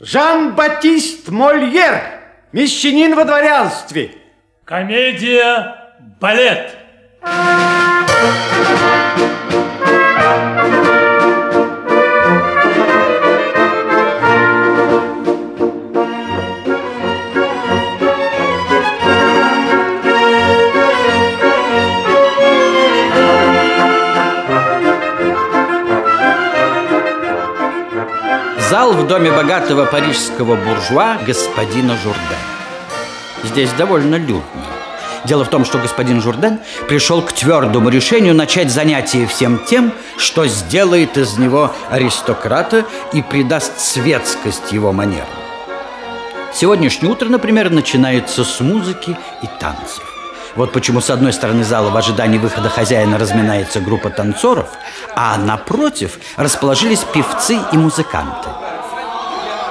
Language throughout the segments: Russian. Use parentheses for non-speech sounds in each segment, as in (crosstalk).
Жан-Батист Мольер, мещанин во дворянстве. Комедия «Балет». Зал доме богатого парижского буржуа господина Журдена. Здесь довольно людно. Дело в том, что господин Журден пришел к твердому решению начать занятие всем тем, что сделает из него аристократа и придаст светскость его манерам. Сегодняшнее утро, например, начинается с музыки и танцев. Вот почему с одной стороны зала в ожидании выхода хозяина разминается группа танцоров, а напротив расположились певцы и музыканты.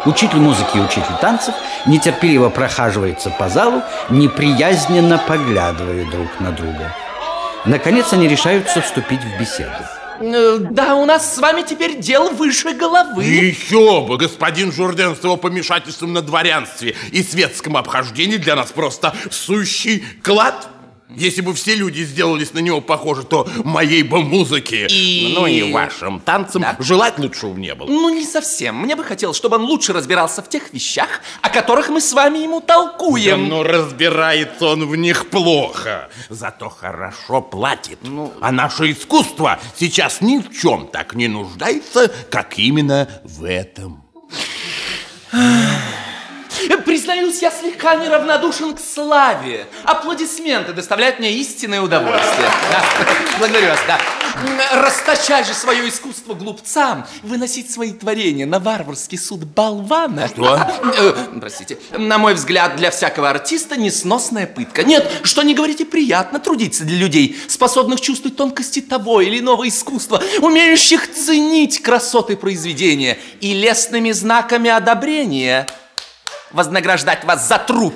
Учитель музыки и учитель танцев нетерпеливо прохаживается по залу, неприязненно поглядывая друг на друга. Наконец они решаются вступить в беседу. Э, Да, у нас с вами теперь дел выше головы. Еще бы, господин Журден с его помешательством на дворянстве и светском обхождении для нас просто сущий клад. Если бы все люди сделались на него похожи, то моей бы музыки, И- ну и вашим танцам Да. желать лучшего не было. Ну, не совсем. Мне бы хотелось, чтобы он лучше разбирался в тех вещах, о которых мы с вами ему толкуем. Да, но разбирается он в них плохо, зато хорошо платит. А наше искусство сейчас ни в чем так не нуждается, как именно в этом. Признаюсь, я слегка неравнодушен к славе. Аплодисменты доставляют мне истинное удовольствие. Да. Благодарю вас, да. Расточать же свое искусство глупцам, выносить свои творения на варварский суд болвана. Что? Э, Простите. На мой взгляд, для всякого артиста несносная пытка. Нет, что не говорите, приятно трудиться для людей, способных чувствовать тонкости того или иного искусства, умеющих ценить красоты произведения и лестными знаками одобрения вознаграждать вас за труд.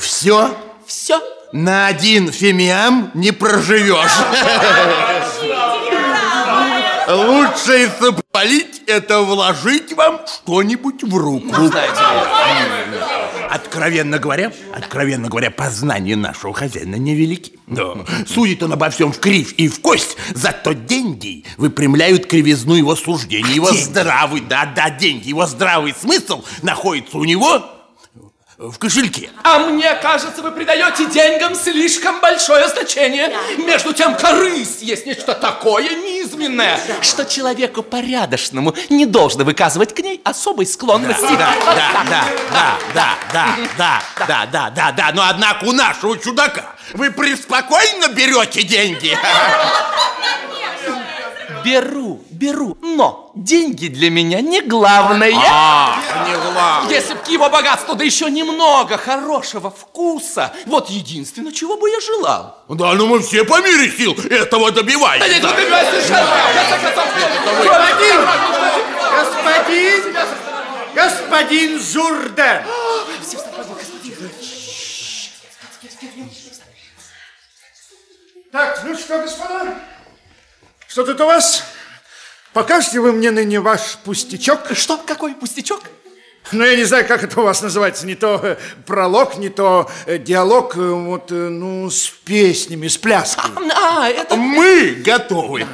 Все? Все. На один фимиам не проживешь. Лучше, если полить, это вложить вам что-нибудь в руку. Знаете Откровенно говоря, откровенно говоря, познания нашего хозяина невелики. Да. Судит он обо всем в кривь и в кость, зато деньги выпрямляют кривизну его суждений. Его здравый, да-да, деньги, его здравый смысл находится у него в кошельке. А мне кажется, вы придаете деньгам слишком большое значение. Между тем, корысть есть нечто такое низменное, что человеку порядочному не должно выказывать к ней особой склонности. Да, да, да, да, да, да, да, да, да, да, да. Но однако у нашего чудака вы преспокойно берете деньги. Беру, беру, но деньги для меня не главное. А, не главное. Если б к его богатству, да еще немного хорошего вкуса, вот единственное, чего бы я желал. Да, ну мы все по мере сил этого добиваемся. Да нет, ну добивайся совершенно. Господин, господин, господин Журден. Так, ну что, господа, что тут у вас? Покажете вы мне ныне ваш пустячок? Что? Какой пустячок? Ну, я не знаю, как это у вас называется. Не то э, пролог, не то э, диалог, э, вот, ну, с песнями, с пляской. А, это... Мы готовы.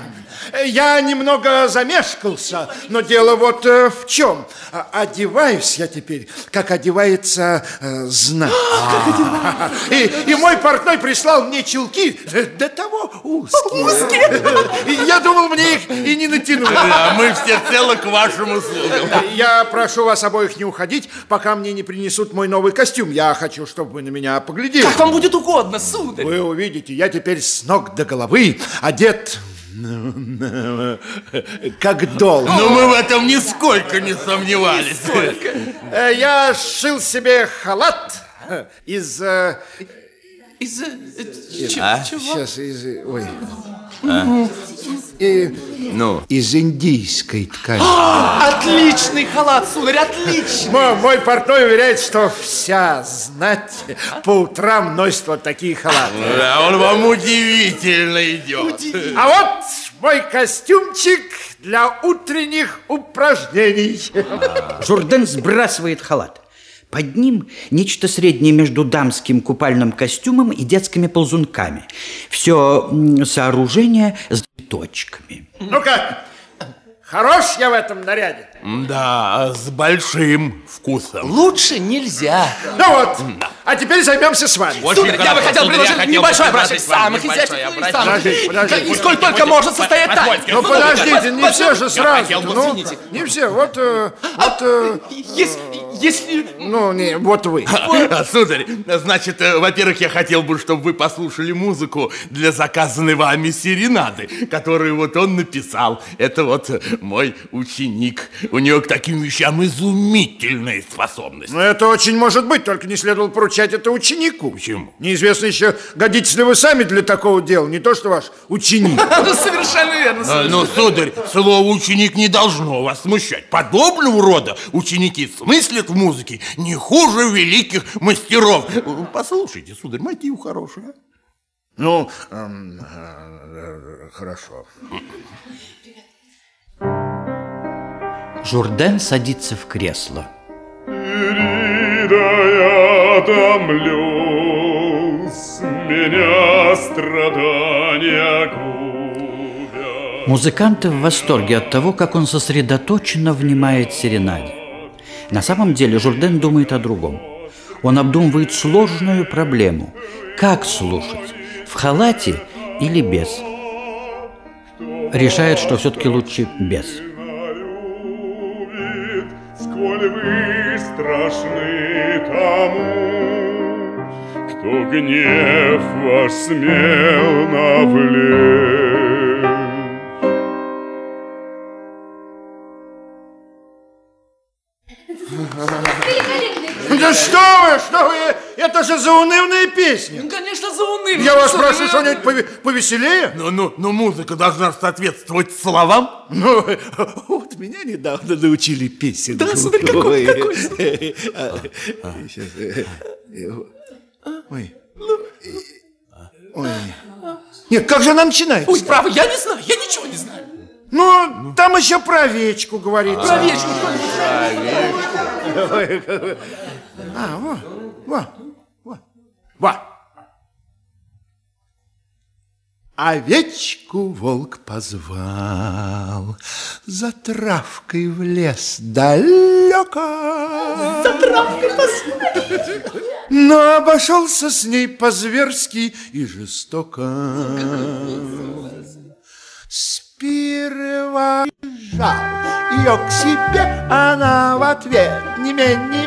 Я немного замешкался, но дело вот э, в чем. А- Одеваюсь я теперь, как одевается э, знать. (gasps) И, и мой портной прислал мне чулки э, до того узкие. (laughs) И Я думал, мне их и не натянуть. А мы все целы к вашим услугам. Я прошу вас обоих не уходить, пока мне не принесут мой новый костюм. Я хочу, чтобы вы на меня поглядели. Как вам будет угодно, сударь. Вы увидите, я теперь с ног до головы одет как дол. Но мы в этом нисколько не сомневались. Э, Я сшил себе халат из... э, Из... э, э, А? Чего? Сейчас, из... э, Ой. И- Ну, из индийской ткани. Отличный халат, сударь, отличный. Мо- Мой портной уверяет, что вся знать по утрам носит вот такие халаты. да, он вам удивительно идет. А вот мой костюмчик для утренних упражнений. Журден сбрасывает халат. Под ним нечто среднее между дамским купальным костюмом и детскими ползунками. Все сооружение с точками. Ну как, хорош я в этом наряде? Да, с большим вкусом. Лучше нельзя. Ну вот, а теперь займемся с вами. Сударь, я бы хотел предложить хотел небольшой образец самых изящных образец. самых- Подождите, подождите. И сколь только может состоять так. Ну подождите, не все же сразу. Ну, извините. не все. Вот, э, вот, э, Если, ну, не, вот вы. (laughs) А, Сударь, значит, э, во-первых, я хотел бы, чтобы вы послушали музыку для заказанной вами серенады, которую вот он написал. Это вот мой ученик. У него к таким вещам изумительные способности. Ну, это очень может быть, только не следовало поручать это ученику. Почему? Неизвестно еще, годитесь ли вы сами для такого дела, не то что ваш ученик. (laughs) Совершенно верно. А, Ну, сударь, слово ученик не должно вас смущать. Подобного рода ученики смыслят в музыке не хуже великих мастеров. Послушайте, сударь, мотив хороший. а? Ну, эм, э, хорошо. Журден садится в кресло. Ирида, я томлю, с меня страдания губят. Музыканты в восторге от того, как он сосредоточенно внимает серенаде. На самом деле Журден думает о другом. Он обдумывает сложную проблему. Как слушать? В халате или без? Решает, что все-таки лучше без. сколь вы страшны тому, кто гнев ваш смел навлечь. Что вы, что вы, это же заунывная песня. Ну, конечно, заунывно. Я вас прошу что-нибудь пове- повеселее. Ну, ну, ну, музыка должна соответствовать словам. Ну, вот меня недавно научили песен. Да, сударь, какой, какой? Сейчас. Ой. Ой. Нет, как же она начинается? Ой, право, я не знаю, я ничего не знаю. Ну, там еще про овечку говорится. Про вечку А, во, во, во, во. Овечку волк позвал За травкой в лес далеко. За травкой Но обошелся с ней по-зверски и жестоко. Сперва жал ее к себе, она в ответ не менее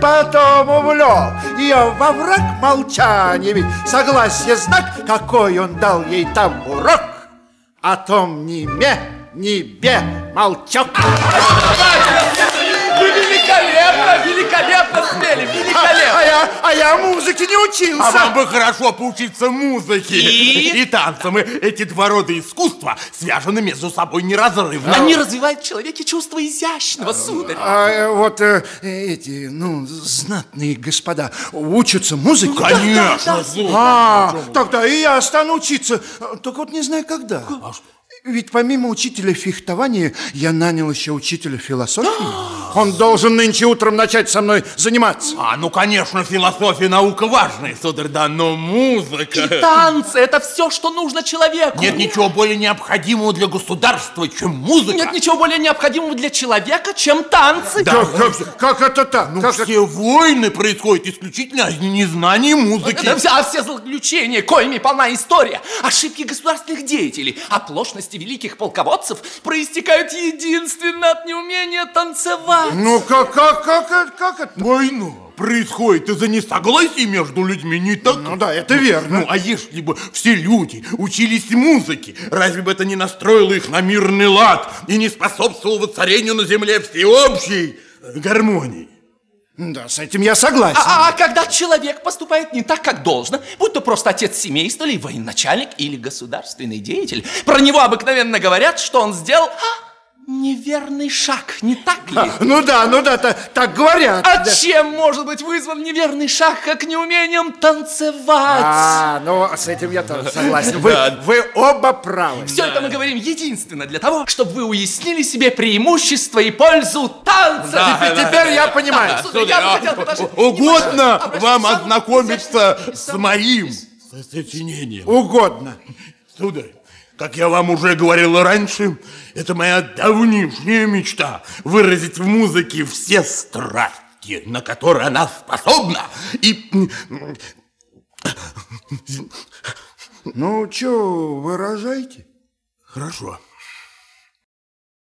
потом увлек ее во враг молчания, ведь. Согласие знак, какой он дал ей там урок, о том ни ме, ни бе, молчок. Вы великолепно, великолепно спели, А великолепно. я, а я музыке не А учился. вам бы хорошо поучиться музыке И? и танцам. И Эти два рода искусства связаны между собой неразрывно. Они развивают в человеке чувство изящного, сударь. А э, вот э, эти, ну, знатные господа учатся музыке? Конечно, слушай. А, тогда и я стану учиться. Только вот не знаю, когда. Ведь помимо учителя фехтования, я нанял еще учителя философии. (gasps) Он должен нынче утром начать со мной заниматься. А, ну, конечно, философия наука важная, сударь, да, но музыка... И танцы – это все, что нужно человеку. Нет ничего более необходимого для государства, чем музыка. Нет ничего более необходимого для человека, чем танцы. Да, Как, как- как это так? Ну, Как это- все войны происходят исключительно из незнания музыки. Это вся, все злоключения, коими полна история, ошибки государственных деятелей, оплошности великих полководцев проистекают единственно от неумения танцевать. Ну, как, как, как, это- как это? Война происходит из-за несогласий между людьми, не так? Ну да, это верно. Ну, а если бы все люди учились музыке, разве бы это не настроило их на мирный лад и не способствовало воцарению на земле всеобщей гармонии? Да, с этим я согласен. А, а когда человек поступает не так, как должно, будь то просто отец семейства, или военачальник, или государственный деятель, про него обыкновенно говорят, что он сделал а, неверный шаг, не так ли? А, ну да, ну да, та, так говорят. А да. чем может быть вызван неверный шаг, как неумением танцевать? А, ну с этим я тоже согласен. Вы, вы оба правы. Все это мы говорим единственно для того, чтобы вы уяснили себе преимущество и пользу танца. Теперь, теперь я понимаю. Сударь, я бы хотел предложить- Угодно Обратите вам ознакомиться с моим сочинением. Угодно. Сударь, как я вам уже говорил раньше, это моя давнишняя мечта выразить в музыке все страсти, на которые она способна. И Ну, что, выражайте. хорошо.